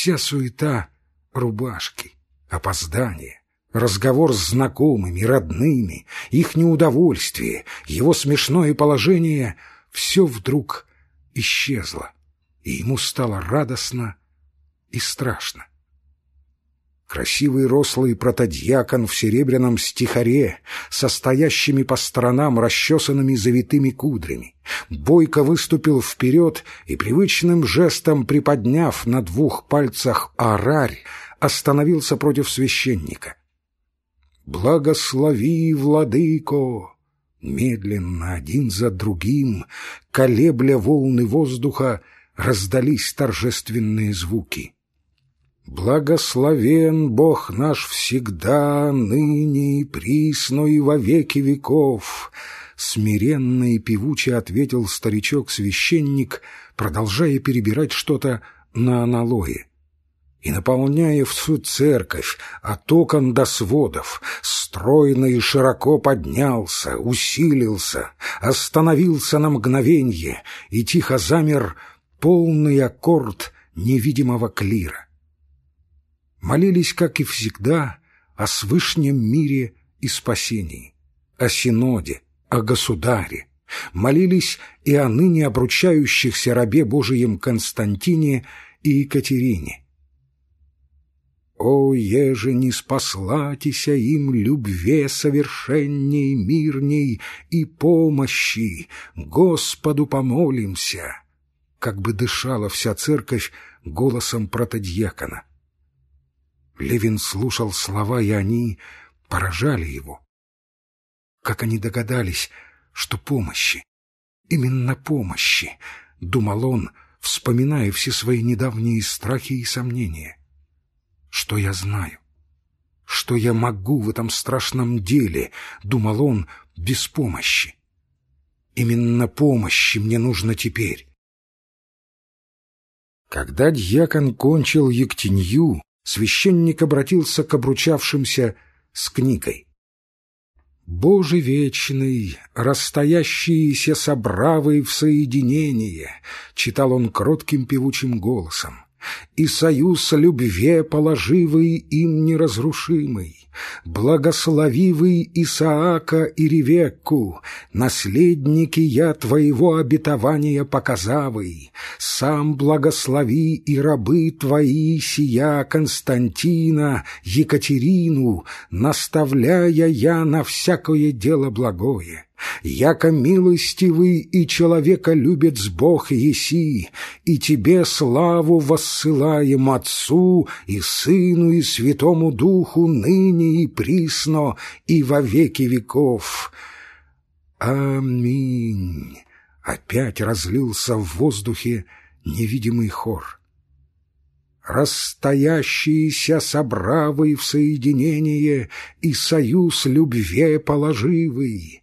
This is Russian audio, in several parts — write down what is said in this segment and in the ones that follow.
Вся суета рубашки, опоздание, разговор с знакомыми, родными, их неудовольствие, его смешное положение — все вдруг исчезло, и ему стало радостно и страшно. Красивый рослый протодьякон в серебряном стихаре, состоящими по сторонам расчесанными завитыми кудрями, бойко выступил вперед и привычным жестом приподняв на двух пальцах арарь, остановился против священника. «Благослови, владыко!» Медленно, один за другим, колебля волны воздуха, раздались торжественные звуки — Благословен Бог наш всегда, ныне и присно и во веки веков. Смиренно и певуче ответил старичок-священник, продолжая перебирать что-то на аналое. И наполняя всю церковь от окон до сводов, стройно и широко поднялся, усилился, остановился на мгновенье и тихо замер полный аккорд невидимого клира молились, как и всегда, о свышнем мире и спасении, о Синоде, о Государе, молились и о ныне обручающихся рабе Божием Константине и Екатерине. О, еже не спаслатися им любве совершенней, мирней и помощи, Господу помолимся, как бы дышала вся церковь голосом протодьякона. Левин слушал слова, и они поражали его. Как они догадались, что помощи, именно помощи, думал он, вспоминая все свои недавние страхи и сомнения. Что я знаю? Что я могу в этом страшном деле, думал он, без помощи? Именно помощи мне нужно теперь. Когда дьякон кончил Ектенью, священник обратился к обручавшимся с книгой. «Боже вечный, расстоящиеся собравы в соединение», — читал он кротким певучим голосом, «и союз любве положивый им неразрушимый, благословивый Исаака и Ревекку, наследники я твоего обетования показавый, сам благослови и рабы твои сия Константина, Екатерину, наставляя я на всякое дело благое. Яко милостивый и человека любит с Бог еси, и тебе славу воссылаем Отцу и Сыну и Святому Духу ныне и присно и во веки веков. Аминь. Опять разлился в воздухе невидимый хор. Расстоящиеся собравы в соединение и союз любве положивый,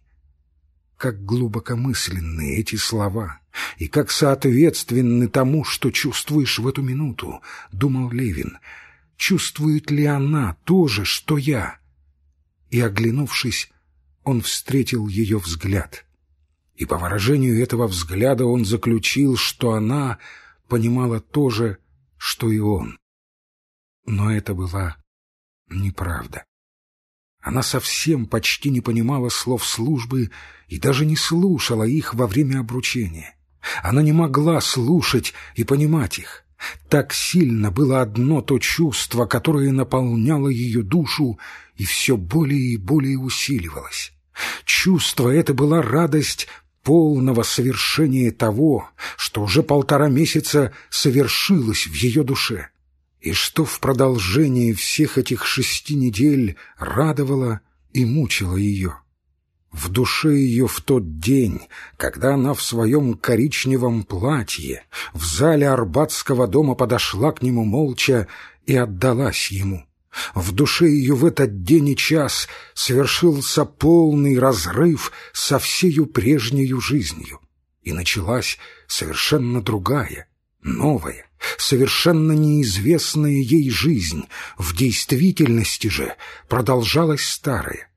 как глубокомысленны эти слова, и как соответственны тому, что чувствуешь в эту минуту, — думал Левин. Чувствует ли она то же, что я? И, оглянувшись, он встретил ее взгляд. И по выражению этого взгляда он заключил, что она понимала то же, что и он. Но это была неправда. Она совсем почти не понимала слов службы и даже не слушала их во время обручения. Она не могла слушать и понимать их. Так сильно было одно то чувство, которое наполняло ее душу и все более и более усиливалось. Чувство это была радость полного совершения того, что уже полтора месяца совершилось в ее душе и что в продолжении всех этих шести недель радовало и мучило ее. В душе ее в тот день, когда она в своем коричневом платье в зале Арбатского дома подошла к нему молча и отдалась ему. В душе ее в этот день и час совершился полный разрыв со всею прежнею жизнью, и началась совершенно другая, новая, совершенно неизвестная ей жизнь, в действительности же продолжалась старая.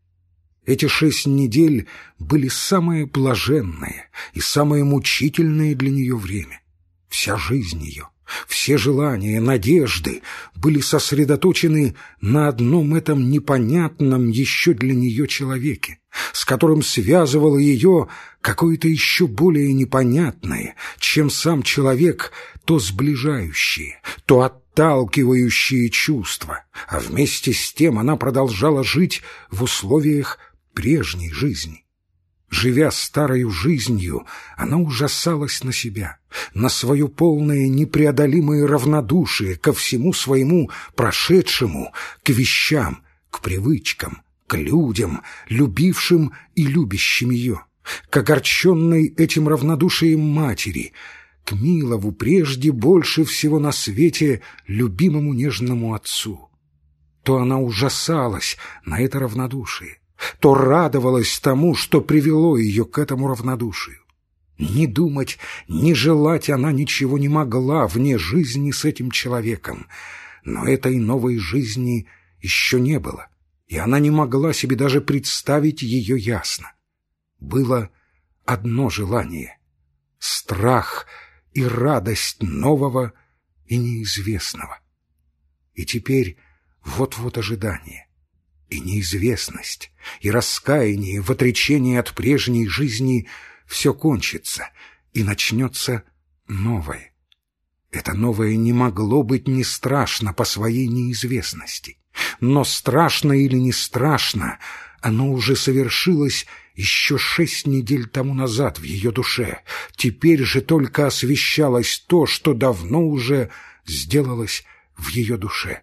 Эти шесть недель были самое блаженное и самое мучительное для нее время. Вся жизнь ее, Все желания, надежды были сосредоточены на одном этом непонятном еще для нее человеке, с которым связывало ее какое-то еще более непонятное, чем сам человек, то сближающее, то отталкивающее чувства, а вместе с тем она продолжала жить в условиях прежней жизни. Живя старою жизнью, она ужасалась на себя, на свое полное непреодолимое равнодушие ко всему своему прошедшему, к вещам, к привычкам, к людям, любившим и любящим ее, к огорченной этим равнодушием матери, к Милову прежде больше всего на свете любимому нежному отцу. То она ужасалась на это равнодушие, то радовалась тому, что привело ее к этому равнодушию. Не думать, не желать она ничего не могла вне жизни с этим человеком, но этой новой жизни еще не было, и она не могла себе даже представить ее ясно. Было одно желание — страх и радость нового и неизвестного. И теперь вот-вот ожидание и неизвестность, и раскаяние в отречении от прежней жизни все кончится, и начнется новое. Это новое не могло быть не страшно по своей неизвестности. Но страшно или не страшно, оно уже совершилось еще шесть недель тому назад в ее душе. Теперь же только освещалось то, что давно уже сделалось в ее душе.